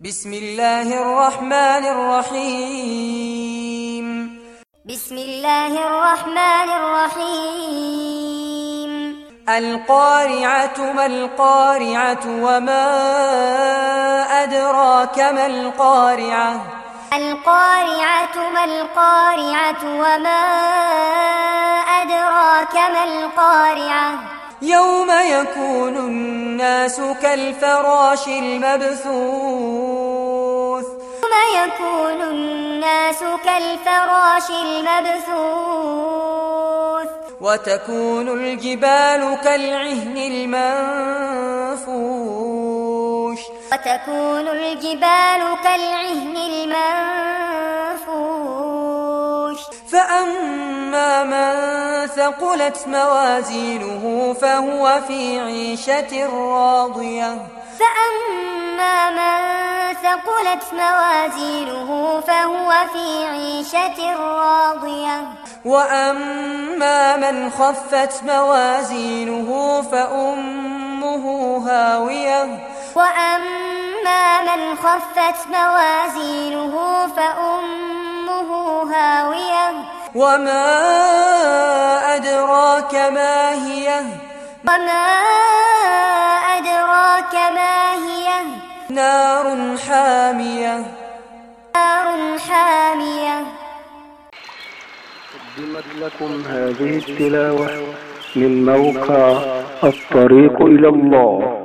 بسم الله الرحمن الرحيم. بسم الله الرحمن الرحيم. القارعة ما القارعة وما أدراك ما القارعة؟ القارعة ما القارعة وما أدراك ما القارعة؟ يوم يكون الناس كالفراش المبثوث. يوم يكون الناس كالفراش المبثوث. وتكون الجبال كالعهن المنفوش. وتكون الجبال كالعهن المنفوش. فأما من ثقلت موازينه فهو في عيشة راضية. فأما من ثقلت موازينه فهو في عيشة راضية. وأما من خفت موازينه فأمه هاوية. وأما من خفت موازينه وما أدراك ما هي وما أدراك ما هي نار حامية نار حامية قدمت لكم هذه التلاوة من موقع الطريق إلى الله.